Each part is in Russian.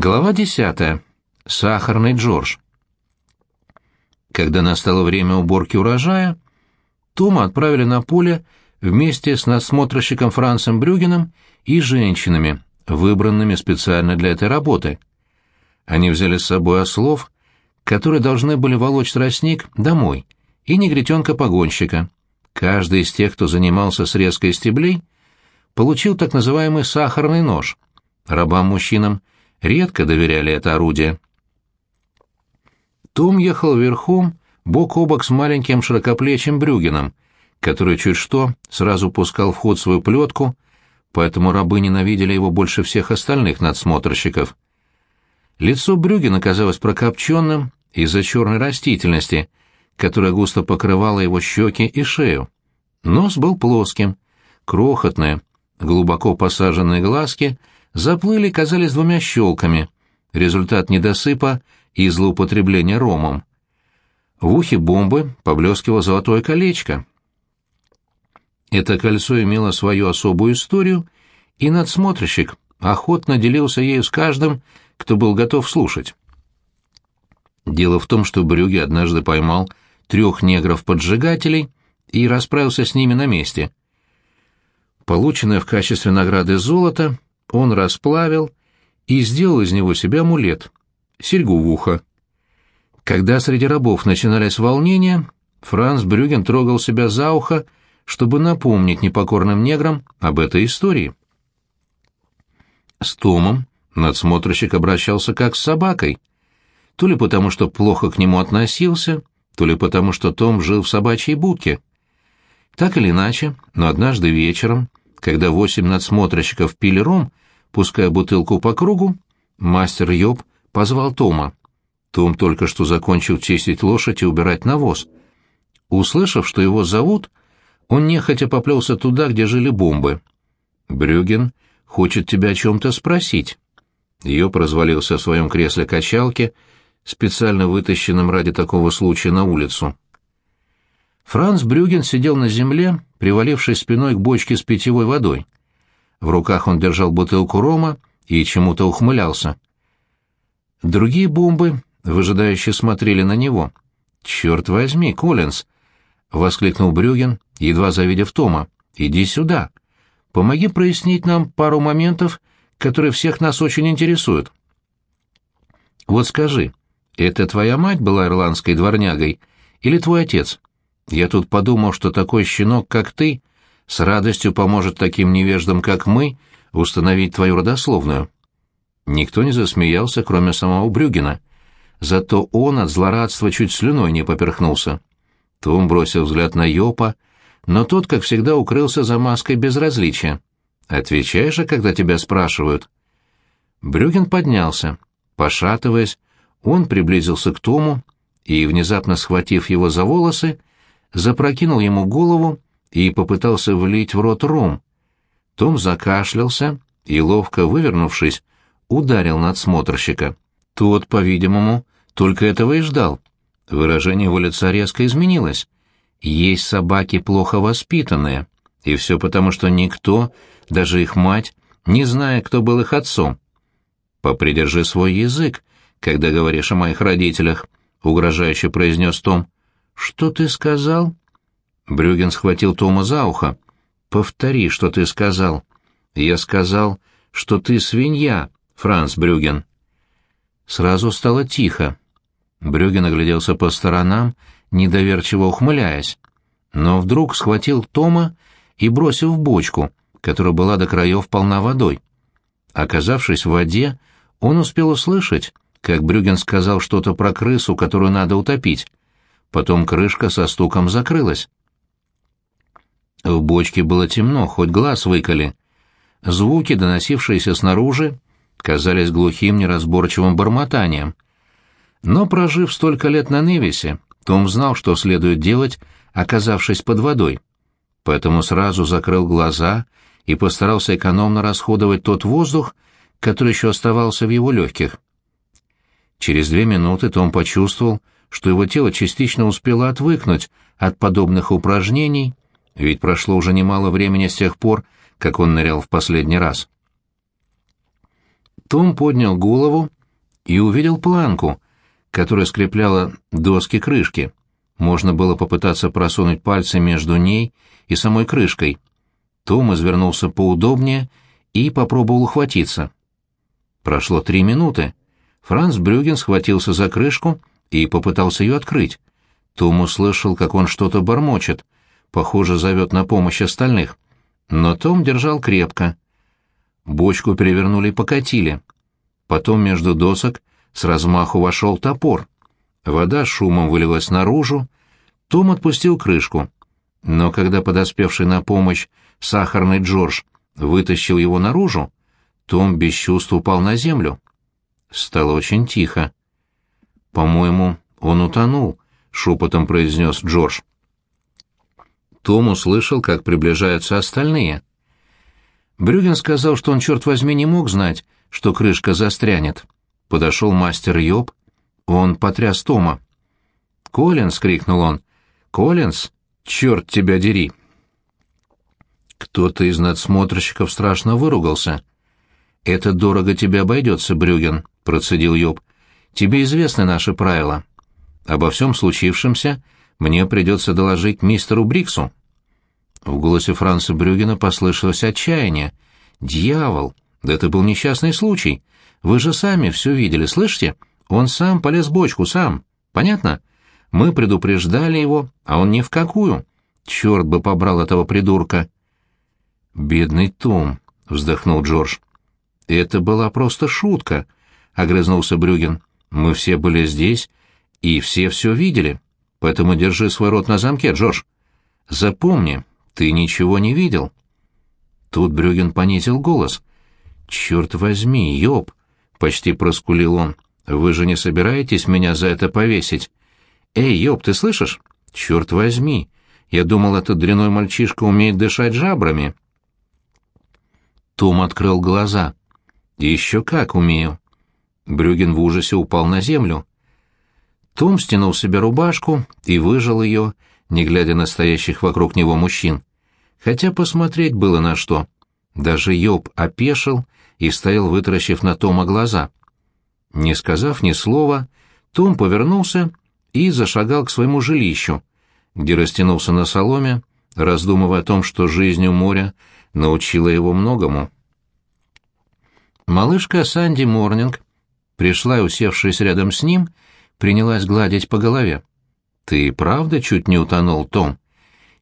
Глава десятая. Сахарный Джордж. Когда настало время уборки урожая, Тома отправили на поле вместе с надсмотрщиком Францем Брюгеном и женщинами, выбранными специально для этой работы. Они взяли с собой ослов, которые должны были волочь тростник домой, и негритенка-погонщика. Каждый из тех, кто занимался срезкой стеблей, получил так называемый сахарный нож. Рабам-мужчинам – редко доверяли это орудие. Том ехал верхом, бок о бок с маленьким широкоплечим Брюгеном, который чуть что сразу пускал в ход свою плетку, поэтому рабы ненавидели его больше всех остальных надсмотрщиков. Лицо Брюгена казалось прокопченным из-за черной растительности, которая густо покрывала его щеки и шею. Нос был плоским, крохотные, глубоко посаженные глазки — заплыли, казались двумя щелками, результат недосыпа и злоупотребления ромом. В ухе бомбы поблескивало золотое колечко. Это кольцо имело свою особую историю, и надсмотрщик охотно делился ею с каждым, кто был готов слушать. Дело в том, что Брюге однажды поймал трех негров-поджигателей и расправился с ними на месте. Полученное в качестве награды золото он расплавил и сделал из него себе амулет, серьгу в ухо. Когда среди рабов начинались волнения, Франц Брюген трогал себя за ухо, чтобы напомнить непокорным неграм об этой истории. С Томом надсмотрщик обращался как с собакой, то ли потому, что плохо к нему относился, то ли потому, что Том жил в собачьей будке. Так или иначе, но однажды вечером, когда восемь надсмотрщиков пили ром, пуская бутылку по кругу, мастер Йоб позвал Тома. Том только что закончил чистить лошадь и убирать навоз. Услышав, что его зовут, он нехотя поплелся туда, где жили бомбы. «Брюген хочет тебя о чем-то спросить». Йоб развалился в своем кресле качалки, специально вытащенном ради такого случая на улицу. Франц Брюген сидел на земле, привалившись спиной к бочке с питьевой водой. В руках он держал бутылку рома и чему-то ухмылялся. Другие бомбы выжидающе смотрели на него. «Черт возьми, Коллинз!» — воскликнул Брюген, едва завидев Тома. «Иди сюда. Помоги прояснить нам пару моментов, которые всех нас очень интересуют». «Вот скажи, это твоя мать была ирландской дворнягой или твой отец? Я тут подумал, что такой щенок, как ты, с радостью поможет таким невеждам, как мы, установить твою родословную». Никто не засмеялся, кроме самого Брюгина. Зато он от злорадства чуть слюной не поперхнулся. Том бросил взгляд на Йопа, но тот, как всегда, укрылся за маской безразличия. «Отвечай же, когда тебя спрашивают». Брюгин поднялся. Пошатываясь, он приблизился к Тому и, внезапно схватив его за волосы, запрокинул ему голову и попытался влить в рот ром. Том закашлялся и, ловко вывернувшись, ударил надсмотрщика. Тот, по-видимому, только этого и ждал. Выражение его лица резко изменилось. Есть собаки плохо воспитанные, и все потому, что никто, даже их мать, не зная, кто был их отцом. «Попридержи свой язык, когда говоришь о моих родителях», — угрожающе произнес Том. «Что ты сказал?» Брюген схватил Тома за ухо. «Повтори, что ты сказал». «Я сказал, что ты свинья, Франц Брюген». Сразу стало тихо. Брюген огляделся по сторонам, недоверчиво ухмыляясь. Но вдруг схватил Тома и бросил в бочку, которая была до краев полна водой. Оказавшись в воде, он успел услышать, как Брюген сказал что-то про крысу, которую надо утопить. Потом крышка со стуком закрылась. В бочке было темно, хоть глаз выколи. Звуки, доносившиеся снаружи, казались глухим неразборчивым бормотанием. Но, прожив столько лет на Невисе, Том знал, что следует делать, оказавшись под водой. Поэтому сразу закрыл глаза и постарался экономно расходовать тот воздух, который еще оставался в его легких. Через две минуты Том почувствовал, что его тело частично успело отвыкнуть от подобных упражнений, ведь прошло уже немало времени с тех пор, как он нырял в последний раз. Том поднял голову и увидел планку, которая скрепляла доски крышки. Можно было попытаться просунуть пальцы между ней и самой крышкой. Том извернулся поудобнее и попробовал ухватиться. Прошло три минуты. Франц Брюген схватился за крышку и попытался ее открыть. Том услышал, как он что-то бормочет, похоже, зовет на помощь остальных. Но Том держал крепко. Бочку перевернули и покатили. Потом между досок с размаху вошел топор. Вода шумом вылилась наружу. Том отпустил крышку. Но когда подоспевший на помощь сахарный Джордж вытащил его наружу, Том без чувств упал на землю. Стало очень тихо. «По-моему, он утонул», — шепотом произнес Джордж. Том услышал, как приближаются остальные. Брюген сказал, что он, черт возьми, не мог знать, что крышка застрянет. Подошел мастер Йоб. Он потряс Тома. «Коллинз!» — крикнул он. «Коллинз! Черт тебя дери!» Кто-то из надсмотрщиков страшно выругался. «Это дорого тебе обойдется, Брюген», — процедил Йоб. «Тебе известны наши правила. Обо всем случившемся мне придется доложить мистеру Бриксу». В голосе Франца Брюгена послышалось отчаяние. «Дьявол! Да это был несчастный случай. Вы же сами все видели, слышите? Он сам полез в бочку, сам. Понятно? Мы предупреждали его, а он ни в какую. Черт бы побрал этого придурка!» «Бедный Том!» — вздохнул Джордж. «Это была просто шутка», — огрызнулся Брюген. «Мы все были здесь, и все все видели. Поэтому держи свой рот на замке, Джордж. Запомни, ты ничего не видел». Тут Брюген понизил голос. «Черт возьми, ёб!» — почти проскулил он. «Вы же не собираетесь меня за это повесить?» «Эй, ёб, ты слышишь? Черт возьми! Я думал, этот дряной мальчишка умеет дышать жабрами». Том открыл глаза. «Еще как умею». Брюген в ужасе упал на землю. Том стянул себе рубашку и выжал ее, не глядя на стоящих вокруг него мужчин. Хотя посмотреть было на что. Даже Йоб опешил и стоял, вытаращив на Тома глаза. Не сказав ни слова, Том повернулся и зашагал к своему жилищу, где растянулся на соломе, раздумывая о том, что жизнь у моря научила его многому. Малышка Санди Морнинг пришла и, усевшись рядом с ним, принялась гладить по голове. «Ты правда чуть не утонул, Том?»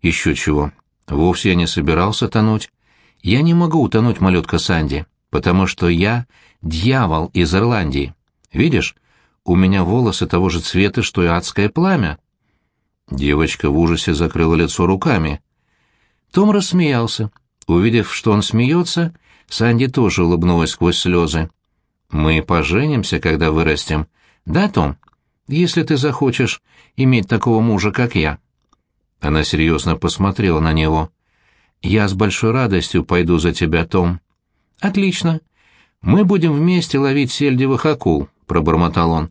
«Еще чего. Вовсе я не собирался тонуть. Я не могу утонуть, малютка Санди, потому что я дьявол из Ирландии. Видишь, у меня волосы того же цвета, что и адское пламя». Девочка в ужасе закрыла лицо руками. Том рассмеялся. Увидев, что он смеется, Санди тоже улыбнулась сквозь слезы. «Мы поженимся, когда вырастем. Да, Том? Если ты захочешь иметь такого мужа, как я». Она серьезно посмотрела на него. «Я с большой радостью пойду за тебя, Том». «Отлично. Мы будем вместе ловить сельдевых акул», — пробормотал он.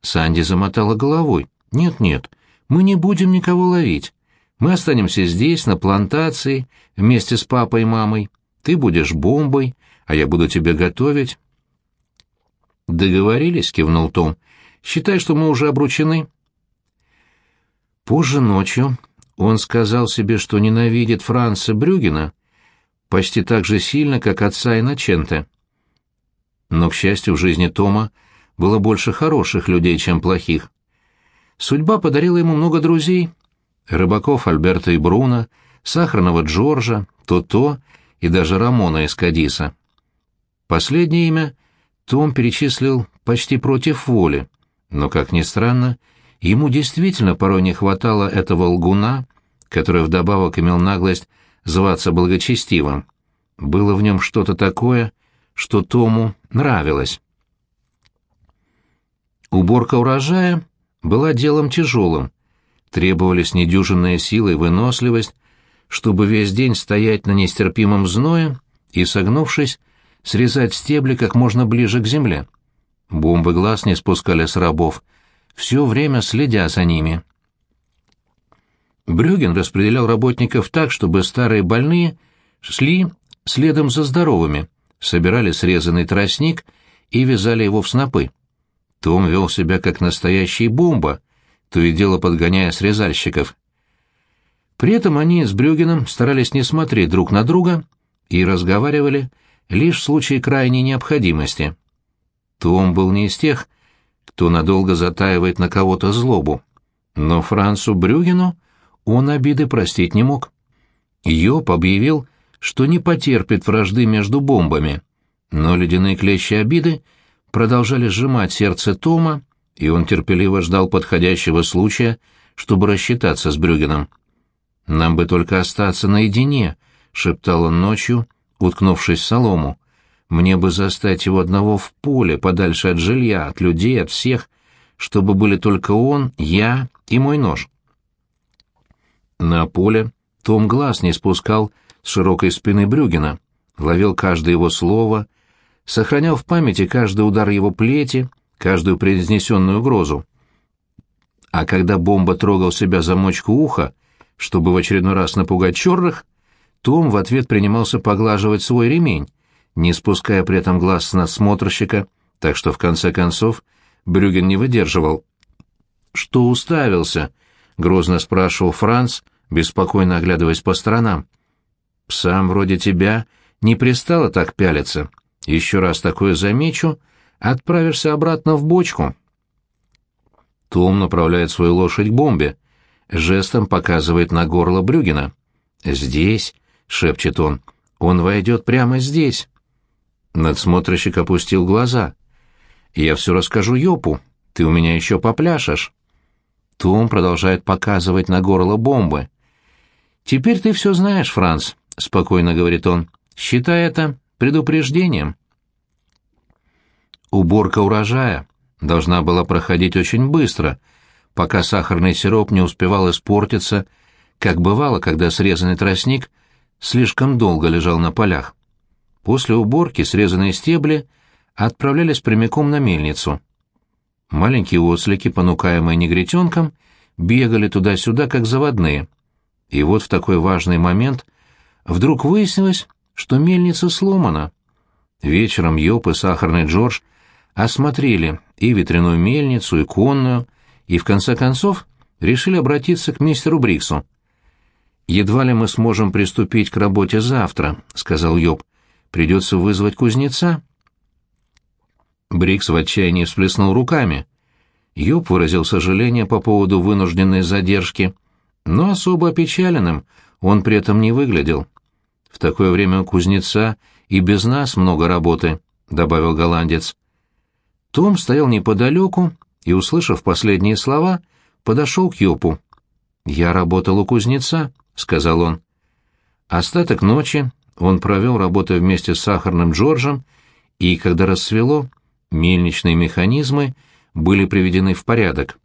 Санди замотала головой. «Нет-нет, мы не будем никого ловить. Мы останемся здесь, на плантации, вместе с папой и мамой. Ты будешь бомбой, а я буду тебе готовить». «Договорились?» — кивнул Том. «Считай, что мы уже обручены». Позже ночью он сказал себе, что ненавидит Франца Брюгена почти так же сильно, как отца Иначенте. Но, к счастью, в жизни Тома было больше хороших людей, чем плохих. Судьба подарила ему много друзей, рыбаков Альберта и Бруно, сахарного Джорджа, То-То и даже Рамона из Кадиса. Последнее имя Том перечислил почти против воли, но, как ни странно, ему действительно порой не хватало этого лгуна, который вдобавок имел наглость зваться благочестивым. Было в нем что-то такое, что Тому нравилось. Уборка урожая была делом тяжелым, требовались недюжинная сила и выносливость, чтобы весь день стоять на нестерпимом зное и, согнувшись, срезать стебли как можно ближе к земле. Бомбы глаз не спускали с рабов, все время следя за ними. Брюген распределял работников так, чтобы старые больные шли следом за здоровыми, собирали срезанный тростник и вязали его в снопы. Том вел себя как настоящий бомба, то и дело подгоняя срезальщиков. При этом они с Брюгеном старались не смотреть друг на друга и разговаривали лишь в случае крайней необходимости. Том был не из тех, кто надолго затаивает на кого-то злобу, но Францу Брюгену он обиды простить не мог. Йоп объявил, что не потерпит вражды между бомбами, но ледяные клещи обиды продолжали сжимать сердце Тома, и он терпеливо ждал подходящего случая, чтобы рассчитаться с Брюгеном. «Нам бы только остаться наедине», — шептал он ночью, уткнувшись в солому. «Мне бы застать его одного в поле, подальше от жилья, от людей, от всех, чтобы были только он, я и мой нож». На поле том глаз не спускал с широкой спины Брюгена, ловил каждое его слово, сохранял в памяти каждый удар его плети, каждую произнесенную угрозу. А когда бомба трогал себя за мочку уха, чтобы в очередной раз напугать черных, том в ответ принимался поглаживать свой ремень, не спуская при этом глаз с надсмотрщика, так что в конце концов Брюген не выдерживал. «Что уставился?» — грозно спрашивал Франц, беспокойно оглядываясь по сторонам. «Псам вроде тебя не пристало так пялиться. Еще раз такое замечу, отправишься обратно в бочку». Том направляет свою лошадь к бомбе, жестом показывает на горло Брюгина. «Здесь», — шепчет он, — «он войдет прямо здесь». Надсмотрщик опустил глаза. «Я все расскажу Йопу, ты у меня еще попляшешь». Том продолжает показывать на горло бомбы. «Теперь ты все знаешь, Франц», — спокойно говорит он. «Считай это предупреждением». Уборка урожая должна была проходить очень быстро, пока сахарный сироп не успевал испортиться, как бывало, когда срезанный тростник слишком долго лежал на полях. После уборки срезанные стебли отправлялись прямиком на мельницу. Маленькие ослики, понукаемые негритенком, бегали туда-сюда, как заводные — и вот в такой важный момент вдруг выяснилось, что мельница сломана. Вечером Йоп и Сахарный Джордж осмотрели и ветряную мельницу, и конную, и в конце концов решили обратиться к мистеру Бриксу. «Едва ли мы сможем приступить к работе завтра», — сказал Йоп. «Придется вызвать кузнеца». Брикс в отчаянии всплеснул руками. Йоп выразил сожаление по поводу вынужденной задержки но особо опечаленным он при этом не выглядел. «В такое время у кузнеца и без нас много работы», — добавил голландец. Том стоял неподалеку и, услышав последние слова, подошел к Йопу. «Я работал у кузнеца», — сказал он. Остаток ночи он провел, работая вместе с сахарным Джорджем, и, когда рассвело, мельничные механизмы были приведены в порядок.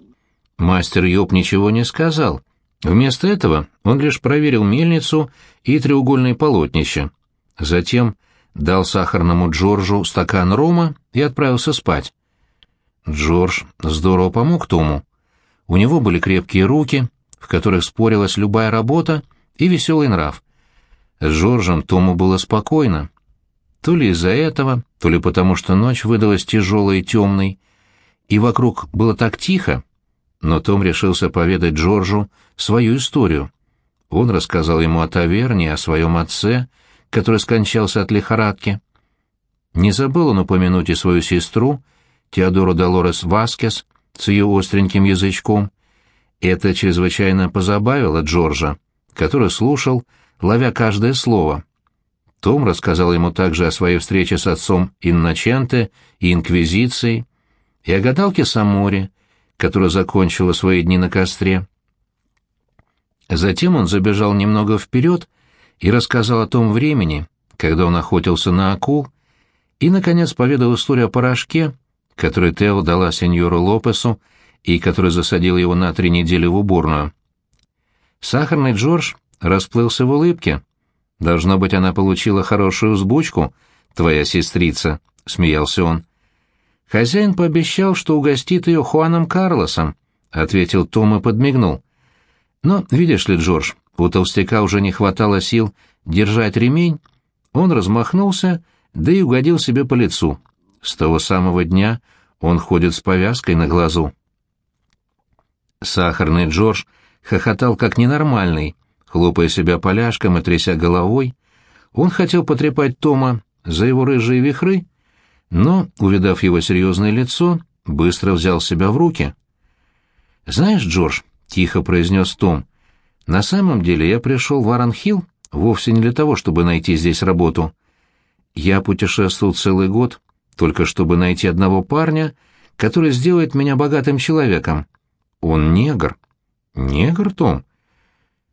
Мастер Йоп ничего не сказал, Вместо этого он лишь проверил мельницу и треугольное полотнище. Затем дал сахарному Джорджу стакан рома и отправился спать. Джордж здорово помог Тому. У него были крепкие руки, в которых спорилась любая работа, и веселый нрав. С Джорджем Тому было спокойно. То ли из-за этого, то ли потому, что ночь выдалась тяжелой и темной, и вокруг было так тихо, но Том решился поведать Джорджу свою историю. Он рассказал ему о таверне, о своем отце, который скончался от лихорадки. Не забыл он упомянуть и свою сестру, Теодору Долорес Васкес, с ее остреньким язычком. Это чрезвычайно позабавило Джорджа, который слушал, ловя каждое слово. Том рассказал ему также о своей встрече с отцом Инноченте и Инквизицией, и о гадалке Саморе, которая закончила свои дни на костре. Затем он забежал немного вперед и рассказал о том времени, когда он охотился на акул, и, наконец, поведал историю о порошке, который Тео дала сеньору Лопесу и который засадил его на три недели в уборную. Сахарный Джордж расплылся в улыбке. «Должно быть, она получила хорошую взбучку, твоя сестрица», — смеялся он. «Хозяин пообещал, что угостит ее Хуаном Карлосом», — ответил Том и подмигнул. «Но, видишь ли, Джордж, у толстяка уже не хватало сил держать ремень. Он размахнулся да и угодил себе по лицу. С того самого дня он ходит с повязкой на глазу. Сахарный Джордж хохотал как ненормальный, хлопая себя поляшком и тряся головой. Он хотел потрепать Тома за его рыжие вихры, но, увидав его серьезное лицо, быстро взял себя в руки. «Знаешь, Джордж», — тихо произнес Том, — «на самом деле я пришел в Аранхилл вовсе не для того, чтобы найти здесь работу. Я путешествовал целый год, только чтобы найти одного парня, который сделает меня богатым человеком. Он негр». «Негр, Том?»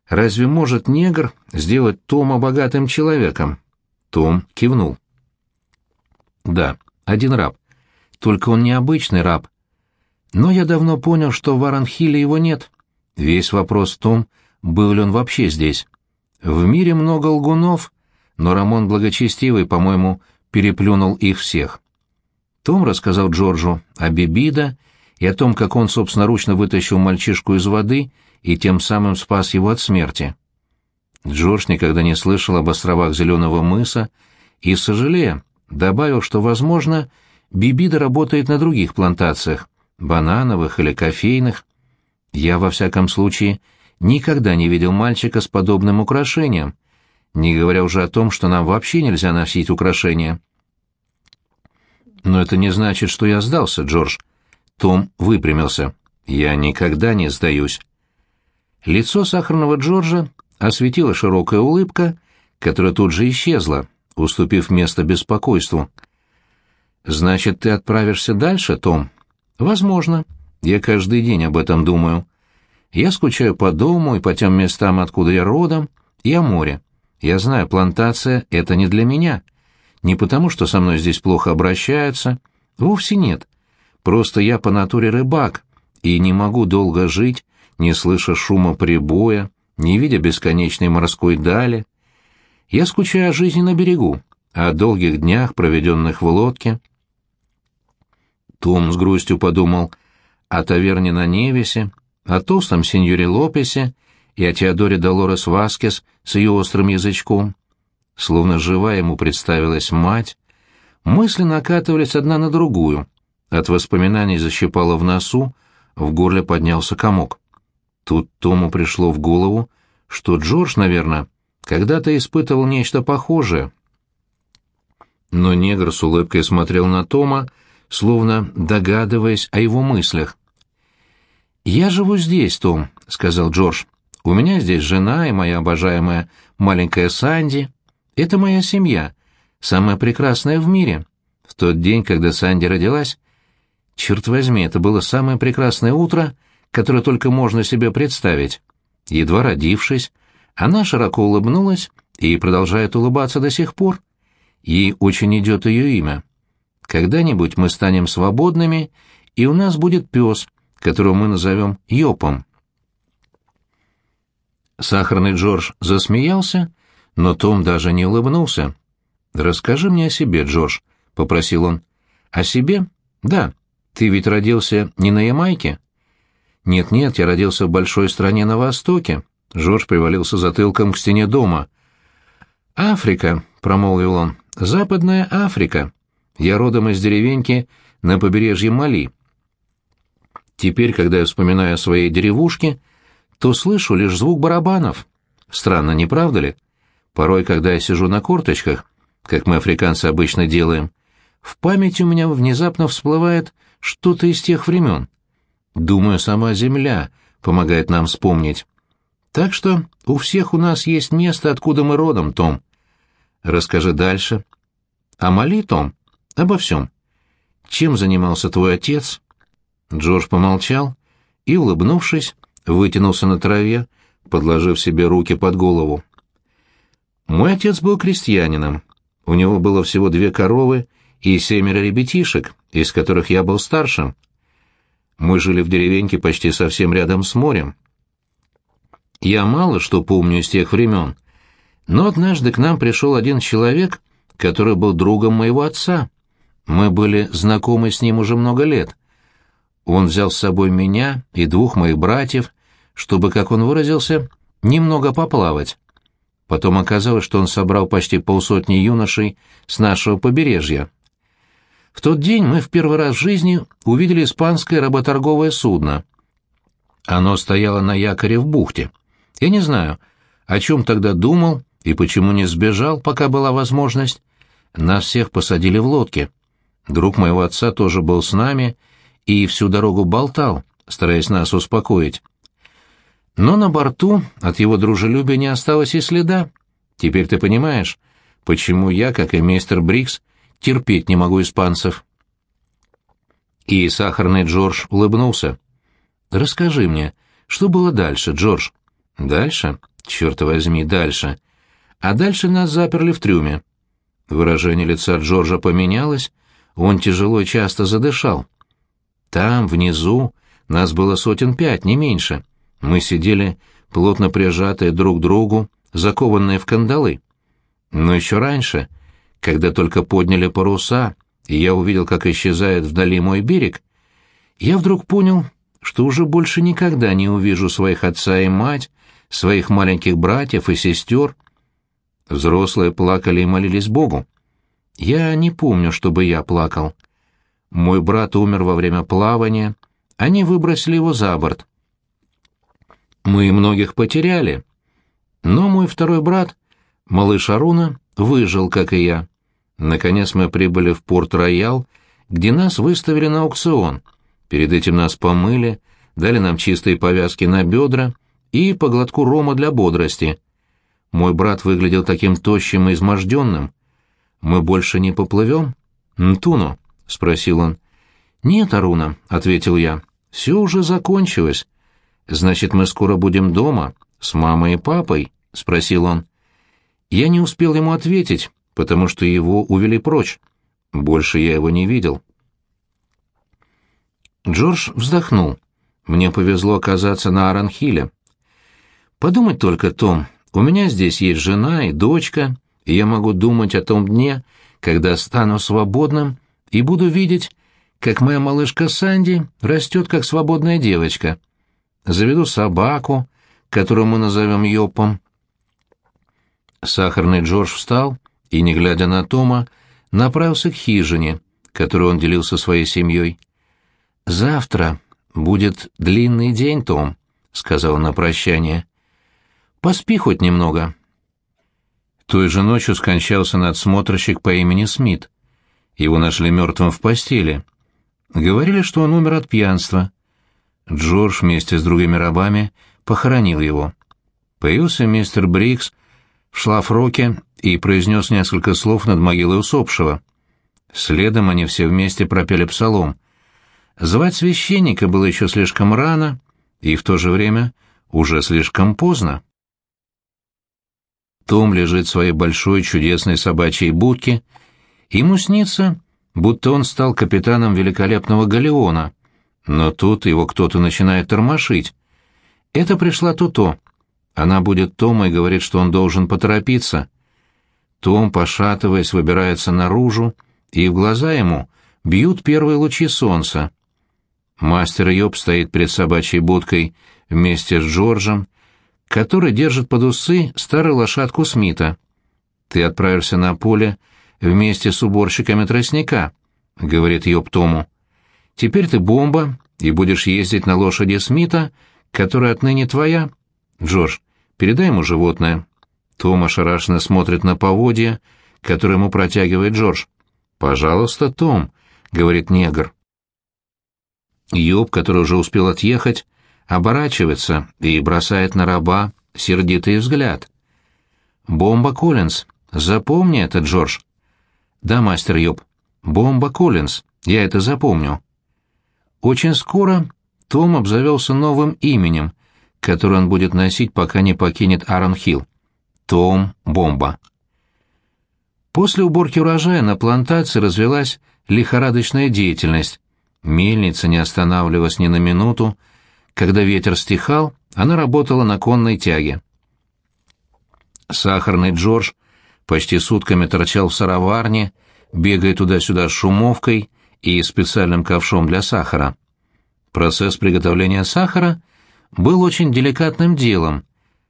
«Разве может негр сделать Тома богатым человеком?» Том кивнул. «Да, один раб. Только он необычный раб. Но я давно понял, что в Аранхиле его нет. Весь вопрос в том, был ли он вообще здесь. В мире много лгунов, но Рамон Благочестивый, по-моему, переплюнул их всех. Том рассказал Джорджу о Бибида и о том, как он собственноручно вытащил мальчишку из воды и тем самым спас его от смерти. Джордж никогда не слышал об островах Зеленого мыса и, сожалея, добавил, что, возможно, Бибида работает на других плантациях, банановых или кофейных. Я, во всяком случае, никогда не видел мальчика с подобным украшением, не говоря уже о том, что нам вообще нельзя носить украшения. Но это не значит, что я сдался, Джордж. Том выпрямился. Я никогда не сдаюсь. Лицо сахарного Джорджа осветила широкая улыбка, которая тут же исчезла, уступив место беспокойству. «Значит, ты отправишься дальше, Том?» «Возможно. Я каждый день об этом думаю. Я скучаю по дому и по тем местам, откуда я родом, и о море. Я знаю, плантация — это не для меня. Не потому, что со мной здесь плохо обращаются. Вовсе нет. Просто я по натуре рыбак, и не могу долго жить, не слыша шума прибоя, не видя бесконечной морской дали. Я скучаю о жизни на берегу, о долгих днях, проведенных в лодке. Том с грустью подумал о таверне на Невесе, о толстом сеньоре Лопесе и о Теодоре Долорес Васкес с ее острым язычком. Словно живая ему представилась мать. Мысли накатывались одна на другую. От воспоминаний защипало в носу, в горле поднялся комок. Тут Тому пришло в голову, что Джордж, наверное, когда-то испытывал нечто похожее. Но негр с улыбкой смотрел на Тома, словно догадываясь о его мыслях. «Я живу здесь, Том», — сказал Джордж. «У меня здесь жена и моя обожаемая маленькая Санди. Это моя семья, самая прекрасная в мире. В тот день, когда Санди родилась, черт возьми, это было самое прекрасное утро, которое только можно себе представить. Едва родившись, она широко улыбнулась и продолжает улыбаться до сих пор. Ей очень идет ее имя. Когда-нибудь мы станем свободными, и у нас будет пес, которого мы назовем Йопом. Сахарный Джордж засмеялся, но Том даже не улыбнулся. «Расскажи мне о себе, Джордж», — попросил он. «О себе? Да. Ты ведь родился не на Ямайке?» «Нет-нет, я родился в большой стране на Востоке». Джордж привалился затылком к стене дома. «Африка», — промолвил он, — «Западная Африка. Я родом из деревеньки на побережье Мали. Теперь, когда я вспоминаю о своей деревушке, то слышу лишь звук барабанов. Странно, не правда ли? Порой, когда я сижу на корточках, как мы, африканцы, обычно делаем, в памяти у меня внезапно всплывает что-то из тех времен. Думаю, сама земля помогает нам вспомнить. Так что у всех у нас есть место, откуда мы родом, Том. Расскажи дальше. А Мали, Том? Обо всем. Чем занимался твой отец?» Джордж помолчал и, улыбнувшись, вытянулся на траве, подложив себе руки под голову. «Мой отец был крестьянином. У него было всего две коровы и семеро ребятишек, из которых я был старшим. Мы жили в деревеньке почти совсем рядом с морем. Я мало что помню из тех времен, но однажды к нам пришел один человек, который был другом моего отца. Мы были знакомы с ним уже много лет. Он взял с собой меня и двух моих братьев, чтобы, как он выразился, немного поплавать. Потом оказалось, что он собрал почти полсотни юношей с нашего побережья. В тот день мы в первый раз в жизни увидели испанское работорговое судно. Оно стояло на якоре в бухте. Я не знаю, о чем тогда думал и почему не сбежал, пока была возможность. Нас всех посадили в лодке. Друг моего отца тоже был с нами и всю дорогу болтал, стараясь нас успокоить. Но на борту от его дружелюбия не осталось и следа. Теперь ты понимаешь, почему я, как и мистер Брикс, терпеть не могу испанцев. И сахарный Джордж улыбнулся. «Расскажи мне, что было дальше, Джордж?» «Дальше? Черт возьми, дальше. А дальше нас заперли в трюме». Выражение лица Джорджа поменялось, он тяжело и часто задышал. Там, внизу, нас было сотен пять, не меньше. Мы сидели, плотно прижатые друг к другу, закованные в кандалы. Но еще раньше, когда только подняли паруса, и я увидел, как исчезает вдали мой берег, я вдруг понял, что уже больше никогда не увижу своих отца и мать, своих маленьких братьев и сестер. Взрослые плакали и молились Богу. Я не помню, чтобы я плакал. Мой брат умер во время плавания, они выбросили его за борт. Мы многих потеряли. Но мой второй брат, малыш Аруна, выжил, как и я. Наконец мы прибыли в Порт-Роял, где нас выставили на аукцион. Перед этим нас помыли, дали нам чистые повязки на бедра и по глотку рома для бодрости. Мой брат выглядел таким тощим и изможденным, мы больше не поплывем? Нтуну? — спросил он. Нет, Аруна, — ответил я. Все уже закончилось. Значит, мы скоро будем дома, с мамой и папой? — спросил он. Я не успел ему ответить, потому что его увели прочь. Больше я его не видел. Джордж вздохнул. Мне повезло оказаться на Аранхиле. Подумать только, Том, у меня здесь есть жена и дочка, и я могу думать о том дне, когда стану свободным и буду видеть, как моя малышка Санди растет как свободная девочка. Заведу собаку, которую мы назовем Йопом. Сахарный Джордж встал и, не глядя на Тома, направился к хижине, которую он делил со своей семьей. «Завтра будет длинный день, Том», — сказал он на прощание. «Поспи хоть немного, той же ночью скончался надсмотрщик по имени Смит. Его нашли мертвым в постели. Говорили, что он умер от пьянства. Джордж вместе с другими рабами похоронил его. Появился мистер Брикс в шлафроке и произнес несколько слов над могилой усопшего. Следом они все вместе пропели псалом. Звать священника было еще слишком рано и в то же время уже слишком поздно. Том лежит в своей большой чудесной собачьей будке. Ему снится, будто он стал капитаном великолепного галеона. Но тут его кто-то начинает тормошить. Это пришла Туто. Она будет Тома и говорит, что он должен поторопиться. Том, пошатываясь, выбирается наружу, и в глаза ему бьют первые лучи солнца. Мастер Йоб стоит перед собачьей будкой вместе с Джорджем, который держит под усы старую лошадку Смита. «Ты отправишься на поле вместе с уборщиками тростника», — говорит Йоб Тому. «Теперь ты бомба и будешь ездить на лошади Смита, которая отныне твоя. Джордж, передай ему животное». Том ошарашенно смотрит на поводья, которые ему протягивает Джордж. «Пожалуйста, Том», — говорит негр. Йоб, который уже успел отъехать, оборачивается и бросает на раба сердитый взгляд. «Бомба Коллинз. Запомни это, Джордж». «Да, мастер Йоб. Бомба Коллинз. Я это запомню». Очень скоро Том обзавелся новым именем, которое он будет носить, пока не покинет Арон-Хилл. Том Бомба. После уборки урожая на плантации развелась лихорадочная деятельность. Мельница не останавливалась ни на минуту, когда ветер стихал, она работала на конной тяге. Сахарный Джордж почти сутками торчал в сыроварне, бегая туда-сюда с шумовкой и специальным ковшом для сахара. Процесс приготовления сахара был очень деликатным делом,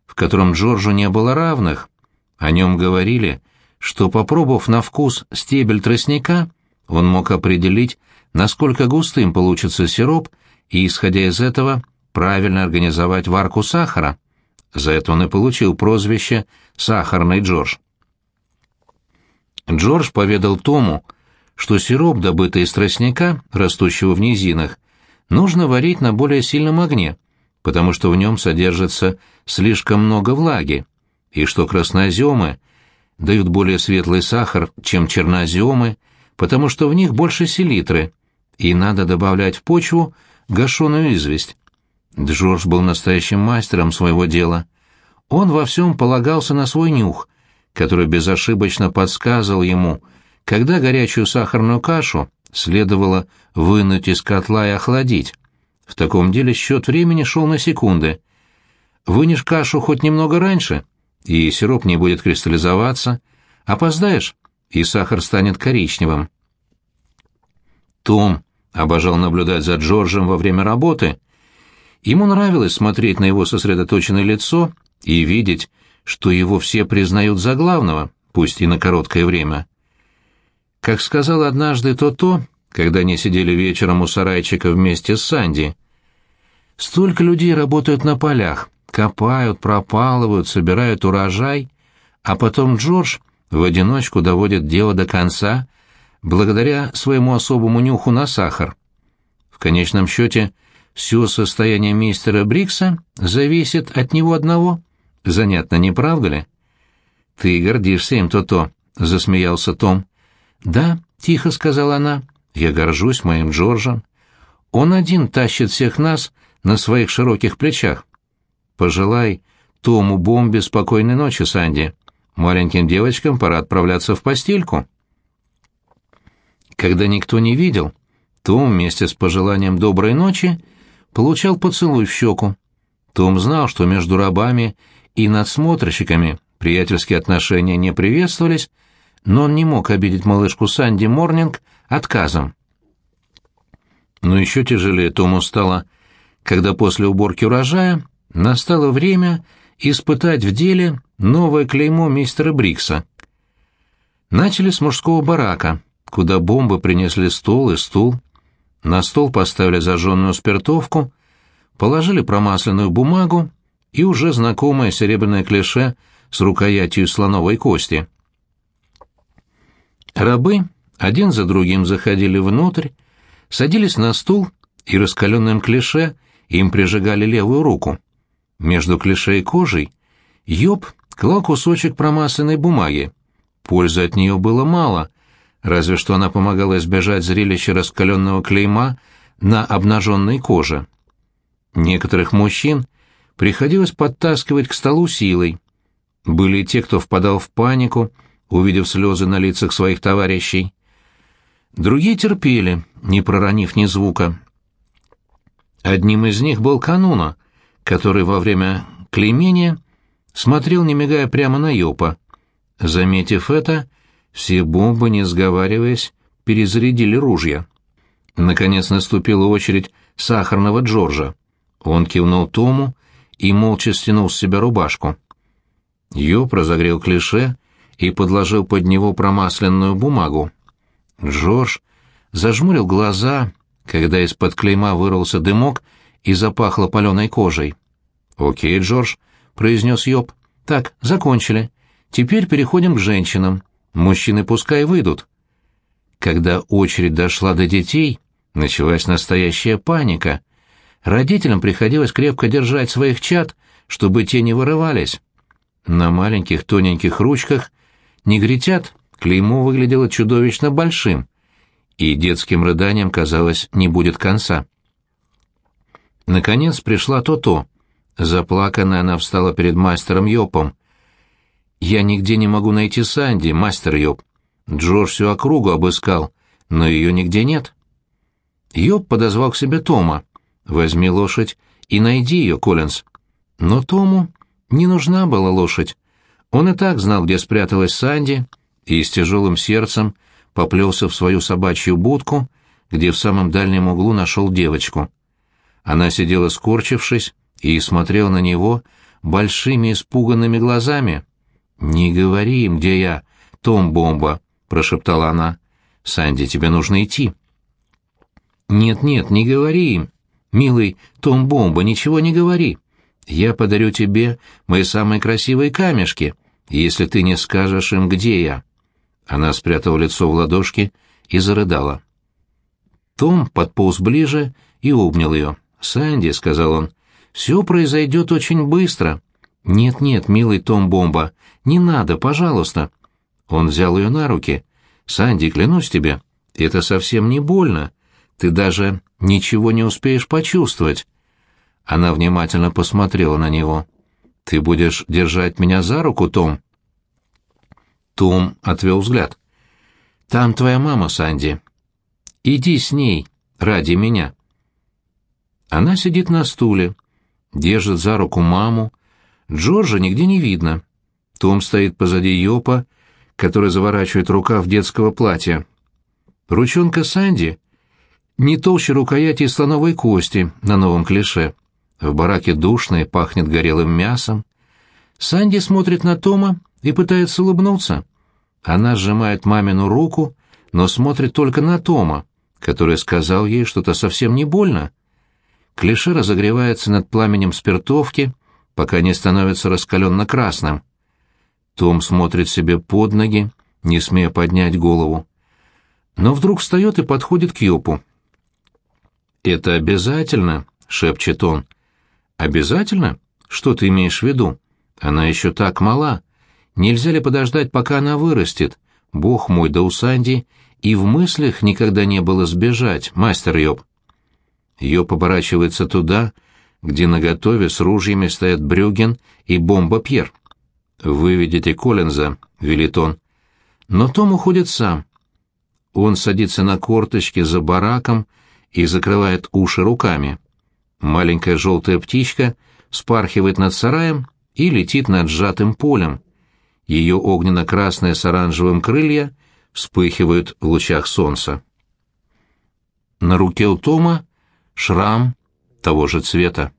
в котором Джорджу не было равных, О нем говорили, что, попробовав на вкус стебель тростника, он мог определить, насколько густым получится сироп, и, исходя из этого, правильно организовать варку сахара. За это он и получил прозвище «Сахарный Джордж». Джордж поведал Тому, что сироп, добытый из тростника, растущего в низинах, нужно варить на более сильном огне, потому что в нем содержится слишком много влаги, и что красноземы дают более светлый сахар, чем черноземы, потому что в них больше селитры, и надо добавлять в почву гашеную известь. Джордж был настоящим мастером своего дела. Он во всем полагался на свой нюх, который безошибочно подсказывал ему, когда горячую сахарную кашу следовало вынуть из котла и охладить. В таком деле счет времени шел на секунды. Вынешь кашу хоть немного раньше, и сироп не будет кристаллизоваться, опоздаешь, и сахар станет коричневым. Том обожал наблюдать за Джорджем во время работы. Ему нравилось смотреть на его сосредоточенное лицо и видеть, что его все признают за главного, пусть и на короткое время. Как сказал однажды То-То, когда они сидели вечером у сарайчика вместе с Санди, «Столько людей работают на полях, копают, пропалывают, собирают урожай, а потом Джордж в одиночку доводит дело до конца благодаря своему особому нюху на сахар. В конечном счете, все состояние мистера Брикса зависит от него одного. Занятно, не правда ли? «Ты гордишься им, То-То», — засмеялся Том. «Да», — тихо сказала она, — «я горжусь моим Джорджем. Он один тащит всех нас на своих широких плечах. Пожелай Тому Бомбе спокойной ночи, Санди. Маленьким девочкам пора отправляться в постельку». Когда никто не видел, Том вместе с пожеланием доброй ночи получал поцелуй в щеку. Том знал, что между рабами и надсмотрщиками приятельские отношения не приветствовались, но он не мог обидеть малышку Санди Морнинг отказом. Но еще тяжелее Тому стало, когда после уборки урожая настало время испытать в деле новое клеймо мистера Брикса. Начали с мужского барака, куда бомбы принесли стол и стул. На стол поставили зажженную спиртовку, положили промасленную бумагу и уже знакомое серебряное клише с рукоятью слоновой кости. Рабы один за другим заходили внутрь, садились на стул и раскаленным клише им прижигали левую руку. Между клише и кожей Йоб клал кусочек промасленной бумаги. Пользы от нее было мало, разве что она помогала избежать зрелища раскаленного клейма на обнаженной коже. Некоторых мужчин приходилось подтаскивать к столу силой. Были и те, кто впадал в панику, увидев слезы на лицах своих товарищей. Другие терпели, не проронив ни звука. Одним из них был Кануна, который во время клеймения смотрел, не мигая прямо на Йопа. Заметив это, все бомбы, не сговариваясь, перезарядили ружья. Наконец наступила очередь сахарного Джорджа. Он кивнул Тому и молча стянул с себя рубашку. Йоп разогрел клише и подложил под него промасленную бумагу. Джордж зажмурил глаза, когда из-под клейма вырвался дымок и запахло паленой кожей. «Окей, Джордж», — произнес Йоп. «Так, закончили. Теперь переходим к женщинам. Мужчины пускай выйдут». Когда очередь дошла до детей, началась настоящая паника. Родителям приходилось крепко держать своих чад, чтобы те не вырывались. На маленьких тоненьких ручках негритят клеймо выглядело чудовищно большим, и детским рыданием, казалось, не будет конца. Наконец пришла То-То. Заплаканная она встала перед мастером Йопом. «Я нигде не могу найти Санди, мастер Йоп. Джордж всю округу обыскал, но ее нигде нет». Йоп подозвал к себе Тома. «Возьми лошадь и найди ее, Коллинз». Но Тому не нужна была лошадь. Он и так знал, где спряталась Санди, и с тяжелым сердцем поплелся в свою собачью будку, где в самом дальнем углу нашел девочку. Она сидела скорчившись и смотрела на него большими испуганными глазами. «Не говори им, где я, Том Бомба», — прошептала она. «Санди, тебе нужно идти». «Нет-нет, не говори им. Милый Том Бомба, ничего не говори. Я подарю тебе мои самые красивые камешки, если ты не скажешь им, где я». Она спрятала лицо в ладошки и зарыдала. Том подполз ближе и обнял ее. «Санди», — сказал он, — «все произойдет очень быстро». «Нет-нет, милый Том Бомба, не надо, пожалуйста». Он взял ее на руки. «Санди, клянусь тебе, это совсем не больно. Ты даже ничего не успеешь почувствовать». Она внимательно посмотрела на него. «Ты будешь держать меня за руку, Том?» Том отвел взгляд. «Там твоя мама, Санди. Иди с ней, ради меня». Она сидит на стуле, держит за руку маму. Джорджа нигде не видно. Том стоит позади Йопа, который заворачивает рукав детского платья. Ручонка Санди не толще рукояти слоновой кости на новом клише. В бараке душно и пахнет горелым мясом. Санди смотрит на Тома и пытается улыбнуться. Она сжимает мамину руку, но смотрит только на Тома, который сказал ей что-то совсем не больно. Клише разогревается над пламенем спиртовки, пока не становится раскаленно-красным. Том смотрит себе под ноги, не смея поднять голову. Но вдруг встает и подходит к Йопу. «Это обязательно?» — шепчет он. «Обязательно? Что ты имеешь в виду? Она еще так мала. Нельзя ли подождать, пока она вырастет? Бог мой, да у Санди и в мыслях никогда не было сбежать, мастер Йоп». Йоп поворачивается туда, где наготове с ружьями стоят Брюген и Бомба Пьер. «Выведите Коллинза», — велит он. Но Том уходит сам. Он садится на корточки за бараком и закрывает уши руками. Маленькая желтая птичка спархивает над сараем и летит над сжатым полем. Ее огненно-красные с оранжевым крылья вспыхивают в лучах солнца. На руке у Тома шрам того же цвета.